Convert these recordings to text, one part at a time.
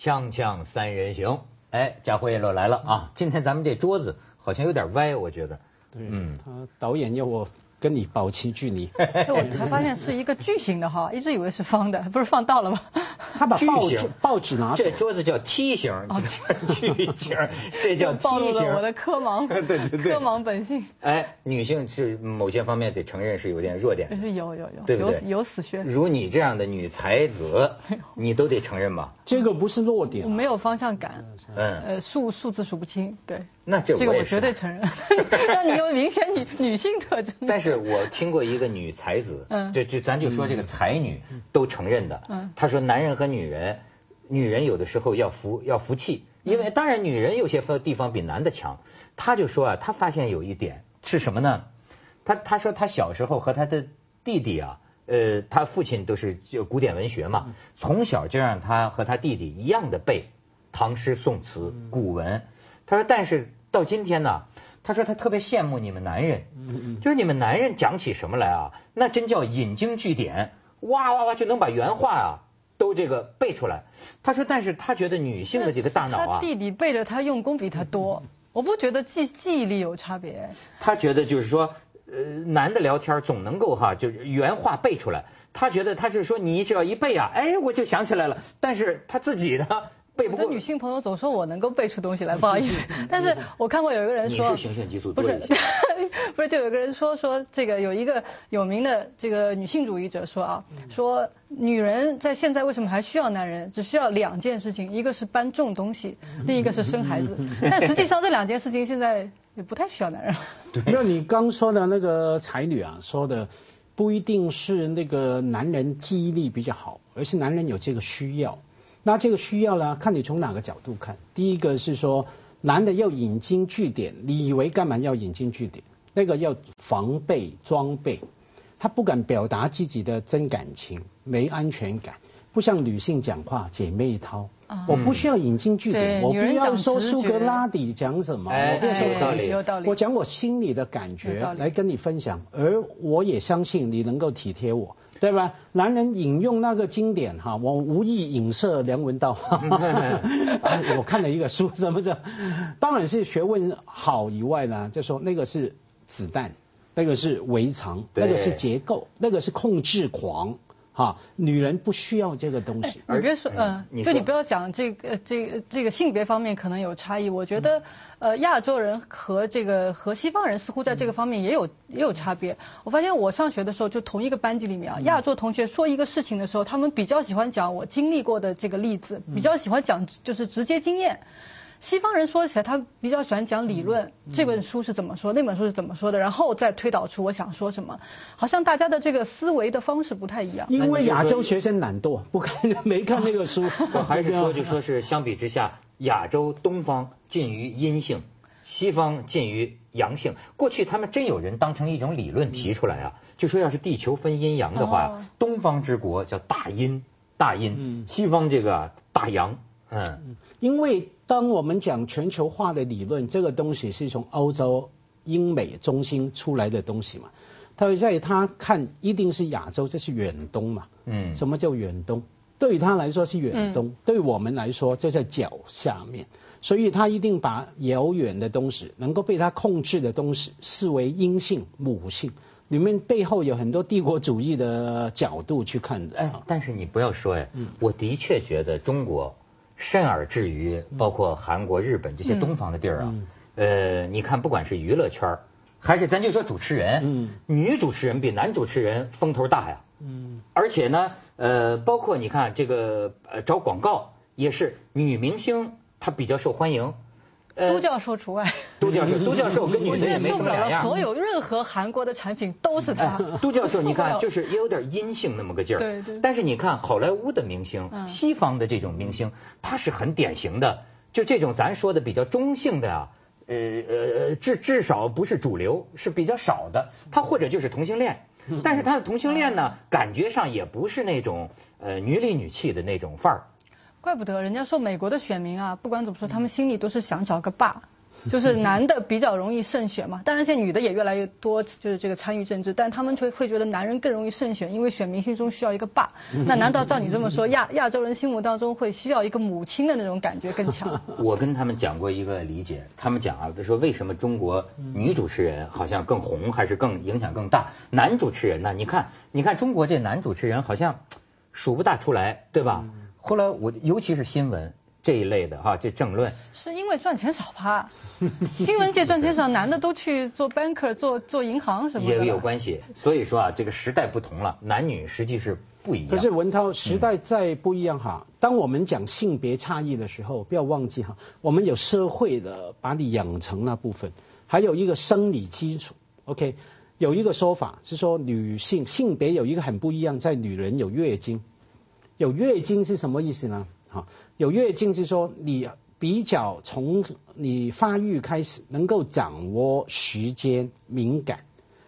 锵锵三人行，哎，家辉乐来了啊！今天咱们这桌子好像有点歪，我觉得。对，嗯，他导演叫我。跟你保持距离，我才发现是一个巨型的哈，一直以为是方的，不是放倒了吗？他把报纸报纸拿这桌子叫梯形，巨型，这叫梯形。我的科盲，对对对，科盲本性。哎，女性是某些方面得承认是有点弱点，有有有，对不对？有死穴。如你这样的女才子，你都得承认吧？这个不是弱点，我没有方向感，嗯，呃，数数字数不清，对。那这这个我绝对承认，那你有明显女女性特征。但是我听过一个女才子，嗯，就就咱就说这个才女都承认的，嗯，她说男人和女人，女人有的时候要服要服气，因为当然女人有些地方比男的强，她就说啊，她发现有一点是什么呢？她她说她小时候和她的弟弟啊，呃，她父亲都是就古典文学嘛，从小就让她和她弟弟一样的背唐诗宋词古文，她说但是。到今天呢，他说他特别羡慕你们男人，就是你们男人讲起什么来啊，那真叫引经据典，哇哇哇就能把原话啊都这个背出来。他说，但是他觉得女性的这个大脑啊，弟弟背着他用功比他多，我不觉得记记忆力有差别。他觉得就是说，呃，男的聊天总能够哈，就是原话背出来。他觉得他是说你只要一背啊，哎，我就想起来了。但是他自己呢？我的女性朋友总说我能够背出东西来，不好意思。但是我看过有一个人说，你是雄性激素不是，不是就有一个人说说这个有一个有名的这个女性主义者说啊，说女人在现在为什么还需要男人？只需要两件事情，一个是搬重东西，另一个是生孩子。但实际上这两件事情现在也不太需要男人了。那你刚说的那个才女啊，说的不一定是那个男人记忆力比较好，而是男人有这个需要。那这个需要呢？看你从哪个角度看。第一个是说，男的要引经据典，你以为干嘛要引经据典？那个要防备装备，他不敢表达自己的真感情，没安全感，不像女性讲话姐妹淘。我不需要引经据典，我不要说苏格拉底讲什么，我不要说道理，我讲我心里的感觉来跟你分享，而我也相信你能够体贴我。对吧？男人引用那个经典哈，我无意影射梁文道。我看了一个书，什么是？当然是学问好以外呢，就说那个是子弹，那个是围藏，那个是结构，那个是控制狂。啊，女人不需要这个东西。你别说，嗯，就你不要讲这个，这个这个性别方面可能有差异。我觉得，呃，亚洲人和这个和西方人似乎在这个方面也有也有差别。我发现我上学的时候，就同一个班级里面啊，亚洲同学说一个事情的时候，他们比较喜欢讲我经历过的这个例子，比较喜欢讲就是直接经验。西方人说起来，他比较喜欢讲理论，这本书是怎么说，那本书是怎么说的，然后再推导出我想说什么。好像大家的这个思维的方式不太一样。因为亚洲学生懒惰，不看没看那个书。我 还是说，就说是相比之下，亚洲东方近于阴性，西方近于阳性。过去他们真有人当成一种理论提出来啊，就说要是地球分阴阳的话，东方之国叫大阴，大阴，西方这个大阳。嗯，因为当我们讲全球化的理论，这个东西是从欧洲、英美中心出来的东西嘛，他在他看一定是亚洲，这是远东嘛。嗯，什么叫远东？对于他来说是远东，对我们来说就在脚下面，所以他一定把遥远的东西、能够被他控制的东西视为阴性、母性，里面背后有很多帝国主义的角度去看的。哎，但是你不要说哎，我的确觉得中国。甚而至于，包括韩国、日本这些东方的地儿啊，呃，你看，不管是娱乐圈还是咱就说主持人，女主持人比男主持人风头大呀。嗯，而且呢，呃，包括你看这个呃找广告也是女明星她比较受欢迎。都教授除外，都教授，都教授跟女的也没什么两样。所有任何韩国的产品都是他。都教授，你看，就是也有点阴性那么个劲儿。对对。但是你看好莱坞的明星，西方的这种明星，他是很典型的，就这种咱说的比较中性的啊，呃呃，至至少不是主流，是比较少的。他或者就是同性恋，但是他的同性恋呢，感觉上也不是那种呃女里女气的那种范儿。怪不得人家说美国的选民啊，不管怎么说，他们心里都是想找个爸。就是 男的比较容易胜选嘛。当然，现在女的也越来越多，就是这个参与政治，但他们会会觉得男人更容易胜选，因为选民心中需要一个爸。那难道照你这么说，亚亚洲人心目当中会需要一个母亲的那种感觉更强？我跟他们讲过一个理解，他们讲啊，说为什么中国女主持人好像更红，还是更影响更大？男主持人呢？你看，你看中国这男主持人好像数不大出来，对吧？后来我尤其是新闻。这一类的哈，这政论是因为赚钱少吧？新闻界赚钱少，男的都去做 banker，做做银行什么的。也有关系，所以说啊，这个时代不同了，男女实际是不一样。可是文涛，时代再不一样哈，当我们讲性别差异的时候，不要忘记哈，我们有社会的把你养成那部分，还有一个生理基础。OK，有一个说法是说，女性性别有一个很不一样，在女人有月经，有月经是什么意思呢？好，有月经是说你比较从你发育开始能够掌握时间敏感，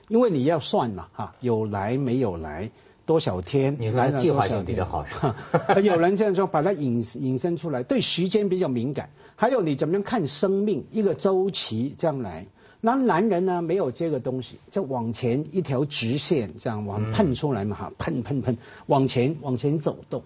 因为你要算嘛哈，有来没有来多少天，你来计划性比较好？有人这样说，把它引引申出来，对时间比较敏感。还有你怎么样看生命一个周期这样来？那男人呢没有这个东西，就往前一条直线这样往喷出来嘛哈，喷喷喷往前往前走动。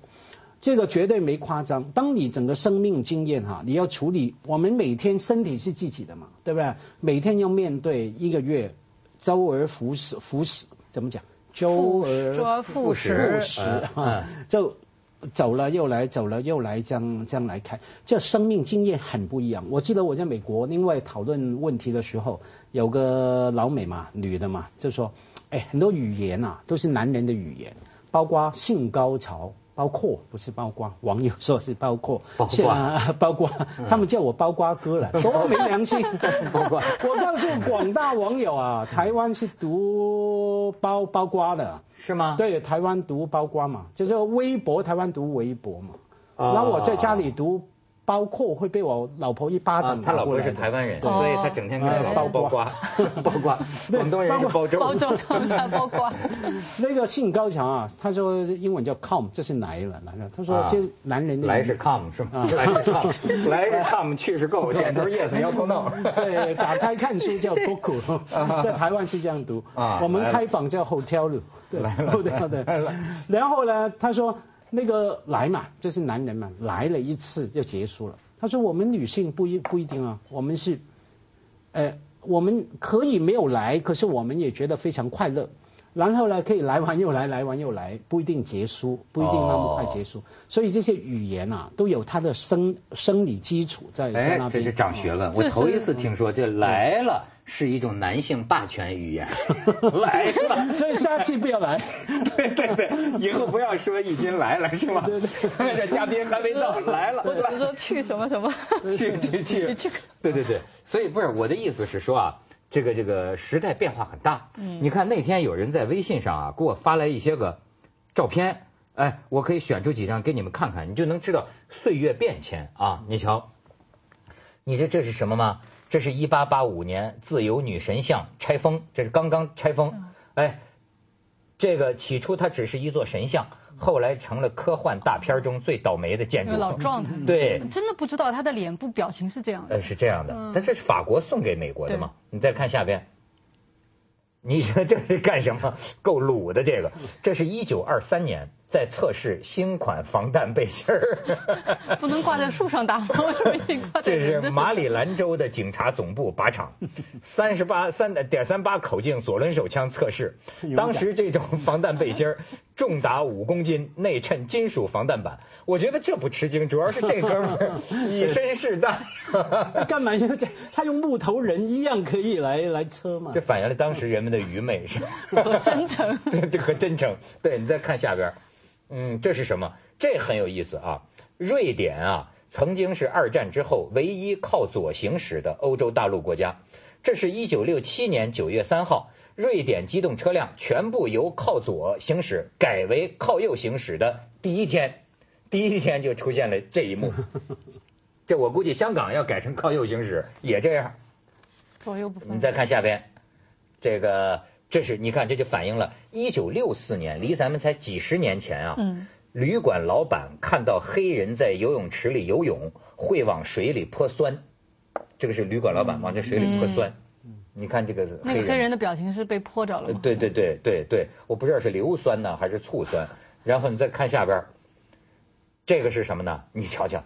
这个绝对没夸张。当你整个生命经验哈，你要处理，我们每天身体是自己的嘛，对不对？每天要面对一个月，周而复始，复始怎么讲？周而复始，复始就走了又来，走了又来，这样这样来看，这生命经验很不一样。我记得我在美国另外讨论问题的时候，有个老美嘛，女的嘛，就说，哎，很多语言啊都是男人的语言，包括性高潮。包括不是包括，网友说是包括，包括，包括，他们叫我包瓜哥了，多没良心。包括，我告诉广大网友啊，台湾是读包包瓜的，是吗？对，台湾读包瓜嘛，就是微博，台湾读微博嘛。然后我在家里读。包括会被我老婆一巴掌他老婆是台湾人，所以他整天跟他老婆包瓜，包瓜。广东人是包粥，包粥包瓜。那个性高强啊，他说英文叫 come，这是来了来了。他说这男人的来是 come 是吗？来是 come，来是 come，去是 go，点头 yes，摇头 no。对，打开看书叫 book，在台湾是这样读。我们开房叫 hotel，对对对。然后呢，他说。那个来嘛，就是男人嘛，来了一次就结束了。他说我们女性不一不一定啊，我们是，呃，我们可以没有来，可是我们也觉得非常快乐。然后呢，可以来完又来，来完又来，不一定结束，不一定那么快结束。所以这些语言啊，都有它的生生理基础在在那边。这是长学问，我头一次听说这来了。是一种男性霸权语言，来了，所以下次不要来。对对对，以后不要说已经来了，是吗？对对，这嘉宾还没到，来了。我只是说去什么什么，去去 去。去。对对对，所以不是我的意思是说啊，这个这个时代变化很大。嗯。你看那天有人在微信上啊给我发来一些个照片，哎，我可以选出几张给你们看看，你就能知道岁月变迁啊。你瞧，你这这是什么吗？这是一八八五年自由女神像拆封，这是刚刚拆封。哎，这个起初它只是一座神像，后来成了科幻大片中最倒霉的建筑。老状态。对。真的不知道他的脸部表情是这样的。呃，是这样的。但这是法国送给美国的嘛？你再看下边。你说这是干什么？够鲁的这个，这是一九二三年在测试新款防弹背心儿。不能挂在树上打吗？为什么一挂这是马里兰州的警察总部靶场，三十八三点三八口径左轮手枪测试。当时这种防弹背心儿重达五公斤，内衬金属防弹板。我觉得这不吃惊，主要是这哥们儿 以身试弹。干嘛用这？他用木头人一样可以来来车嘛？这反映了当时人们的。愚昧是和真诚，对和真诚。对你再看下边，嗯，这是什么？这很有意思啊！瑞典啊，曾经是二战之后唯一靠左行驶的欧洲大陆国家。这是一九六七年九月三号，瑞典机动车辆全部由靠左行驶改为靠右行驶的第一天，第一天就出现了这一幕。这我估计香港要改成靠右行驶也这样，左右不分。你再看下边。这个，这是你看，这就反映了一九六四年，离咱们才几十年前啊。嗯。旅馆老板看到黑人在游泳池里游泳，会往水里泼酸。这个是旅馆老板往这水里泼酸。你看这个那个黑人的表情是被泼着了对对对对对，我不知道是硫酸呢还是醋酸。然后你再看下边，这个是什么呢？你瞧瞧，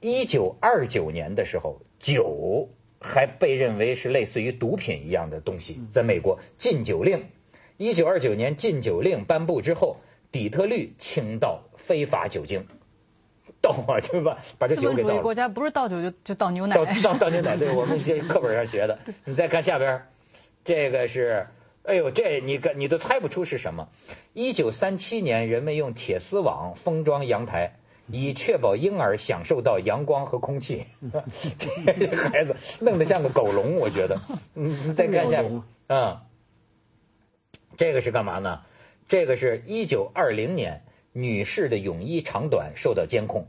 一九二九年的时候，酒还被认为是类似于毒品一样的东西，在美国禁酒令。一九二九年禁酒令颁布之后，底特律倾倒非法酒精。倒啊，就把把这酒给倒了。国家不是倒酒就就倒牛奶。倒倒倒牛奶，对 我们些课本上学的。你再看下边，这个是，哎呦，这你你都猜不出是什么。一九三七年，人们用铁丝网封装阳台，以确保婴儿享受到阳光和空气。这孩子弄得像个狗笼，我觉得。你你再看下，嗯，这个是干嘛呢？这个是一九二零年。女士的泳衣长短受到监控，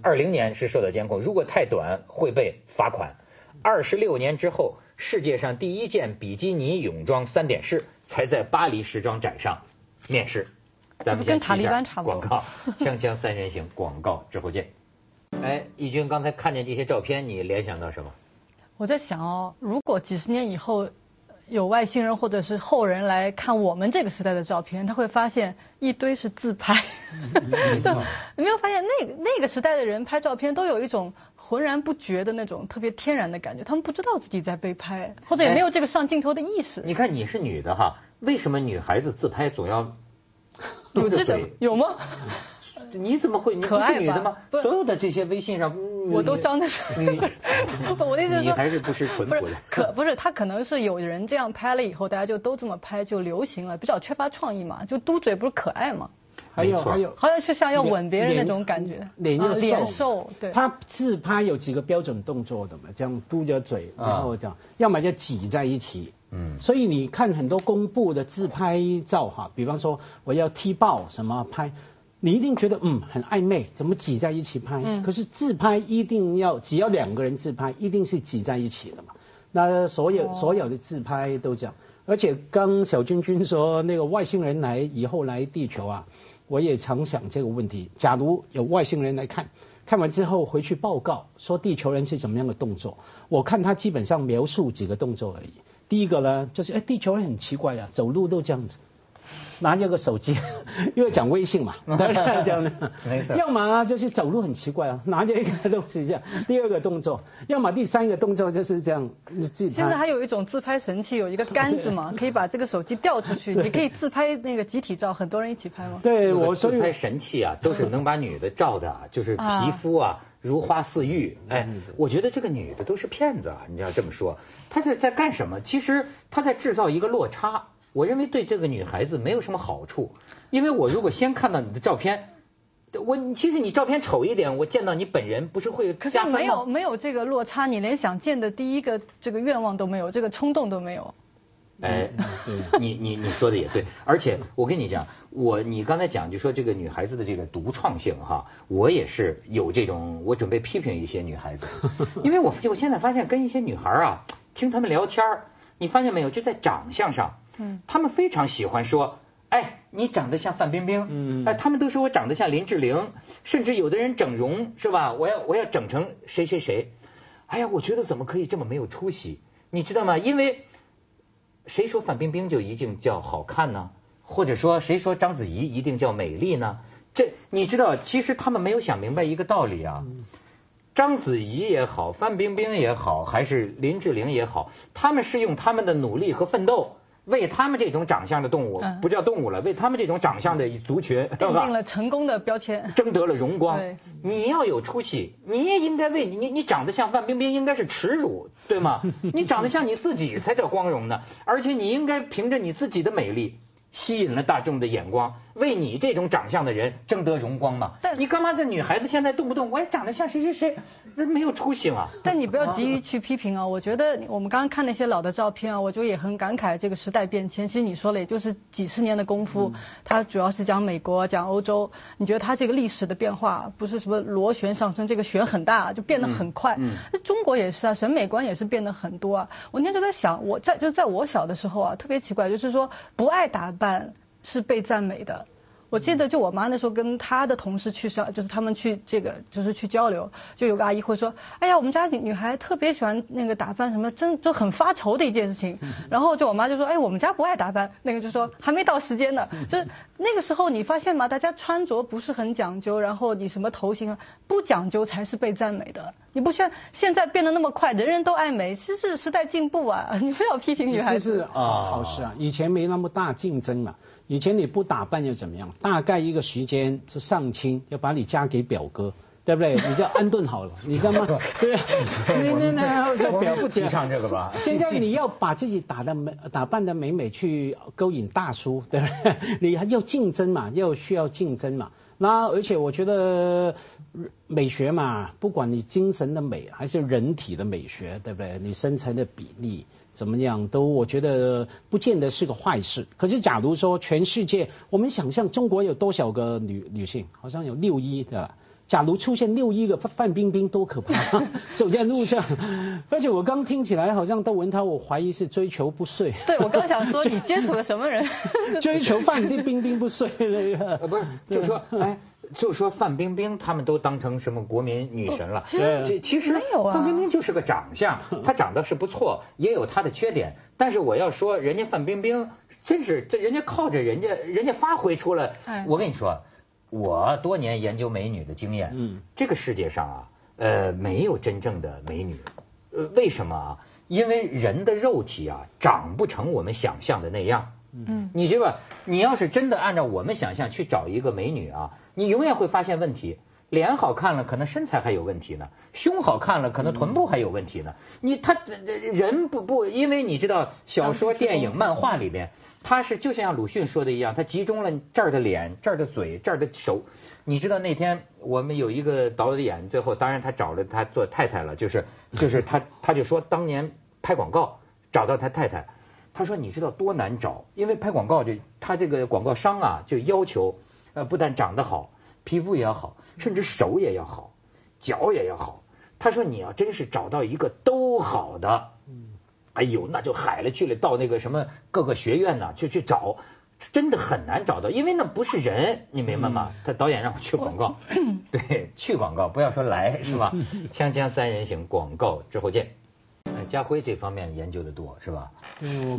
二零年是受到监控，如果太短会被罚款。二十六年之后，世界上第一件比基尼泳装三点式才在巴黎时装展上面世。咱们跟塔利班差不多。广告，锵锵三人行，广告之后见。哎，义军，刚才看见这些照片，你联想到什么？我在想哦，如果几十年以后。有外星人或者是后人来看我们这个时代的照片，他会发现一堆是自拍。没 你没有发现那那个时代的人拍照片都有一种浑然不觉的那种特别天然的感觉，他们不知道自己在被拍，或者也没有这个上镜头的意识。你看你是女的哈，为什么女孩子自拍总要嘟着嘴？有吗？你怎么会？你不是女的吗？所有的这些微信上，我都张的 是。我的意思是说，你还是不是淳朴的。可不是，他可能是有人这样拍了以后，大家就都这么拍，就流行了。比较缺乏创意嘛，就嘟嘴不是可爱吗？还有还有，好像是像要吻别人那种感觉。脸脸瘦，对。他自拍有几个标准动作的嘛？这样嘟着嘴，然后这样，要么就挤在一起。嗯。所以你看很多公布的自拍照哈，比方说我要踢爆什么拍。你一定觉得嗯很暧昧，怎么挤在一起拍？嗯，可是自拍一定要只要两个人自拍，一定是挤在一起的嘛。那所有所有的自拍都这样，而且刚小君君说那个外星人来以后来地球啊，我也常想这个问题。假如有外星人来看，看完之后回去报告说地球人是怎么样的动作，我看他基本上描述几个动作而已。第一个呢，就是哎地球人很奇怪啊，走路都这样子。拿着个手机，因为讲微信嘛，这样的。要么就是走路很奇怪啊，拿着一个东西这样。第二个动作，要么第三个动作就是这样自现在还有一种自拍神器，有一个杆子嘛，可以把这个手机吊出去，你可以自拍那个集体照，很多人一起拍吗？对，我自拍神器啊，都是能把女的照的，就是皮肤啊如花似玉。哎，我觉得这个女的都是骗子啊！你要这么说，她是在干什么？其实她在制造一个落差。我认为对这个女孩子没有什么好处，因为我如果先看到你的照片，我其实你照片丑一点，我见到你本人不是会可是没有没有这个落差，你连想见的第一个这个愿望都没有，这个冲动都没有。哎，你你你说的也对，而且我跟你讲，我你刚才讲就说这个女孩子的这个独创性哈，我也是有这种，我准备批评一些女孩子，因为我我现在发现跟一些女孩啊听她们聊天你发现没有，就在长相上。嗯，他们非常喜欢说，哎，你长得像范冰冰，嗯，哎，她们都说我长得像林志玲，甚至有的人整容是吧？我要我要整成谁谁谁，哎呀，我觉得怎么可以这么没有出息？你知道吗？因为谁说范冰冰就一定叫好看呢？或者说谁说章子怡一定叫美丽呢？这你知道，其实他们没有想明白一个道理啊。章子怡也好，范冰冰也好，还是林志玲也好，他们是用他们的努力和奋斗。为他们这种长相的动物，不叫动物了，为他们这种长相的族群，定定了成功的标签，争得了荣光。你要有出息，你也应该为你你你长得像范冰冰，应该是耻辱，对吗？你长得像你自己才叫光荣呢，而且你应该凭着你自己的美丽。吸引了大众的眼光，为你这种长相的人争得荣光嘛？但你干嘛这女孩子现在动不动我也长得像谁谁谁，那没有出息嘛？但你不要急于去批评啊！我觉得我们刚刚看那些老的照片啊，我就也很感慨这个时代变迁。其实你说了，也就是几十年的功夫，它主要是讲美国、讲欧洲。你觉得它这个历史的变化不是什么螺旋上升，这个旋很大，就变得很快。那中国也是啊，审美观也是变得很多啊。我那天就在想，我在就在我小的时候啊，特别奇怪，就是说不爱打扮。是被赞美的，我我记得就我妈那时候跟她的同事去上，就是他们去这个就是去交流，就有个阿姨会说，哎呀，我们家女女孩特别喜欢那个打扮什么，真就很发愁的一件事情。然后就我妈就说，哎，我们家不爱打扮，那个就说还没到时间呢。就是那个时候你发现吗？大家穿着不是很讲究，然后你什么头型不讲究才是被赞美的。你不像现在变得那么快，人人都爱美，其实是时代进步啊！你不要批评女孩子。是啊，好事啊！以前没那么大竞争嘛，以前你不打扮又怎么样？大概一个时间就上亲，要把你嫁给表哥。对不对？你叫安顿好了，你知道吗？对啊，那那那我们不提倡这个吧？现在你要把自己打的美、打扮的美美去勾引大叔，对不对？你还要竞争嘛？要需要竞争嘛？那而且我觉得美学嘛，不管你精神的美还是人体的美学，对不对？你身材的比例怎么样，都我觉得不见得是个坏事。可是假如说全世界，我们想象中国有多少个女女性？好像有六亿的。假如出现六一个范冰冰，多可怕！走在路上，而且我刚听起来好像窦文涛，我怀疑是追求不遂。对，我刚想说你接触了什么人？追求范冰冰不遂那个。不是，就说哎，就说范冰冰他们都当成什么国民女神了？其实其实范冰冰就是个长相，她长得是不错，也有她的缺点。但是我要说，人家范冰冰真是这人家靠着人家，人家发挥出了。我跟你说。我多年研究美女的经验，嗯，这个世界上啊，呃，没有真正的美女，呃，为什么啊？因为人的肉体啊，长不成我们想象的那样，嗯，你知道，你要是真的按照我们想象去找一个美女啊，你永远会发现问题。脸好看了，可能身材还有问题呢；胸好看了，可能臀部还有问题呢。你他人不不，因为你知道小说、电影、漫画里边，他是就像鲁迅说的一样，他集中了这儿的脸、这儿的嘴、这儿的手。你知道那天我们有一个导演，最后当然他找了他做太太了，就是 就是他他就说当年拍广告找到他太太，他说你知道多难找，因为拍广告就他这个广告商啊就要求呃不但长得好。皮肤也要好，甚至手也要好，脚也要好。他说：“你要真是找到一个都好的，哎呦，那就海了去了，到那个什么各个学院呢，去去找，真的很难找到，因为那不是人，你明白吗？”他导演让我去广告，对，去广告，不要说来，是吧？锵锵三人行，广告之后见。哎，家辉这方面研究的多，是吧？对。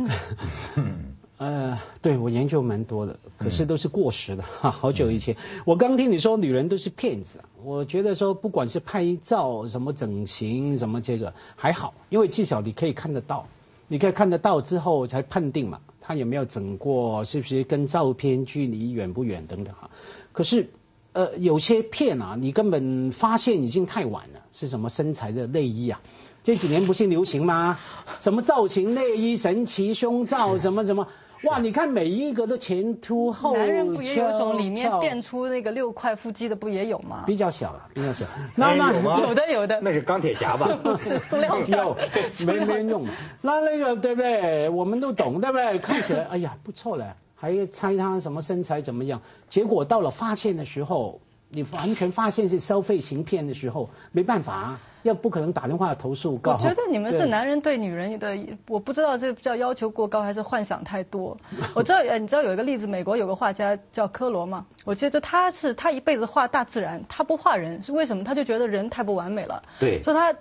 呃，对我研究蛮多的，可是都是过时的哈，好久以前。我刚听你说女人都是骗子，我觉得说不管是拍照、什么整形、什么这个还好，因为至少你可以看得到，你可以看得到之后才判定嘛，她有没有整过，是不是跟照片距离远不远等等哈。可是呃，有些骗啊，你根本发现已经太晚了，是什么身材的内衣啊？这几年不是流行吗？什么造型内衣、神奇胸罩，什么什么。哇，你看每一个都前凸后翘，男人不也有种里面垫出那个六块腹肌的不也有吗？比较小了，比较小。那那有的有的。那是钢铁侠吧？塑料有，没没人用。那那个对不对？我们都懂对不对？看起来哎呀不错了，还猜他什么身材怎么样？结果到了发现的时候。你完全发现是消费行骗的时候，没办法，要不可能打电话投诉。我觉得你们是男人对女人的，我不知道这叫要求过高还是幻想太多。我知道，你知道有一个例子，美国有个画家叫科罗嘛，我觉得他是他一辈子画大自然，他不画人，是为什么？他就觉得人太不完美了。对。说他。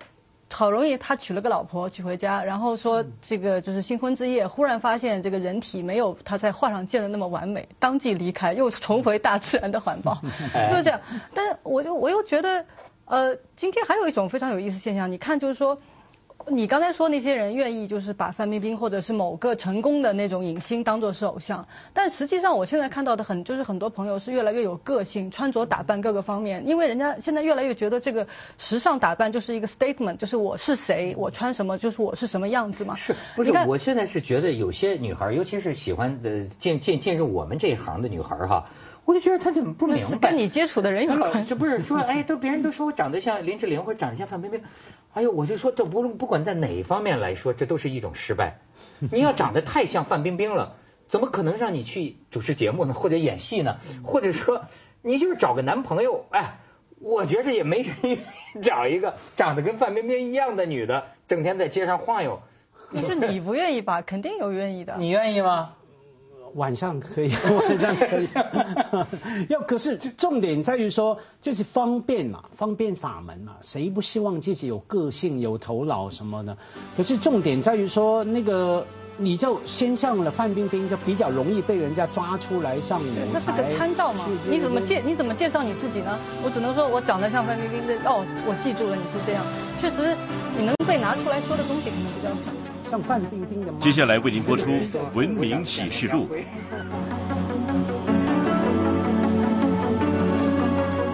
好容易他娶了个老婆娶回家，然后说这个就是新婚之夜，忽然发现这个人体没有他在画上见的那么完美，当即离开，又重回大自然的怀抱，就是这样。但是我就我又觉得，呃，今天还有一种非常有意思现象，你看就是说。你刚才说那些人愿意就是把范冰冰或者是某个成功的那种影星当做是偶像，但实际上我现在看到的很就是很多朋友是越来越有个性，穿着打扮各个方面，因为人家现在越来越觉得这个时尚打扮就是一个 statement，就是我是谁，我穿什么就是我是什么样子嘛。是，不是？我现在是觉得有些女孩，尤其是喜欢的进进进入我们这一行的女孩哈。我就觉得他怎么不明白？跟你接触的人有关系。不是 说，哎，都别人都说我长得像林志玲或者长得像范冰冰，哎呦，我就说这无论不管在哪方面来说，这都是一种失败。你要长得太像范冰冰了，怎么可能让你去主持节目呢？或者演戏呢？或者说，你就是找个男朋友，哎，我觉着也没人找一个长得跟范冰冰一样的女的，整天在街上晃悠。就是你不愿意吧？肯定有愿意的。你愿意吗？晚上可以，晚上可以。要可是重点在于说，就是方便嘛，方便法门嘛，谁不希望自己有个性、有头脑什么的？可是重点在于说，那个你就先上了范冰冰，就比较容易被人家抓出来上舞那是个参照嘛？你怎么介你怎么介绍你自己呢？我只能说我长得像范冰冰的哦，我记住了你是这样。确实，你能被拿出来说的东西可能比较少。接下来为您播出《文明启示录》。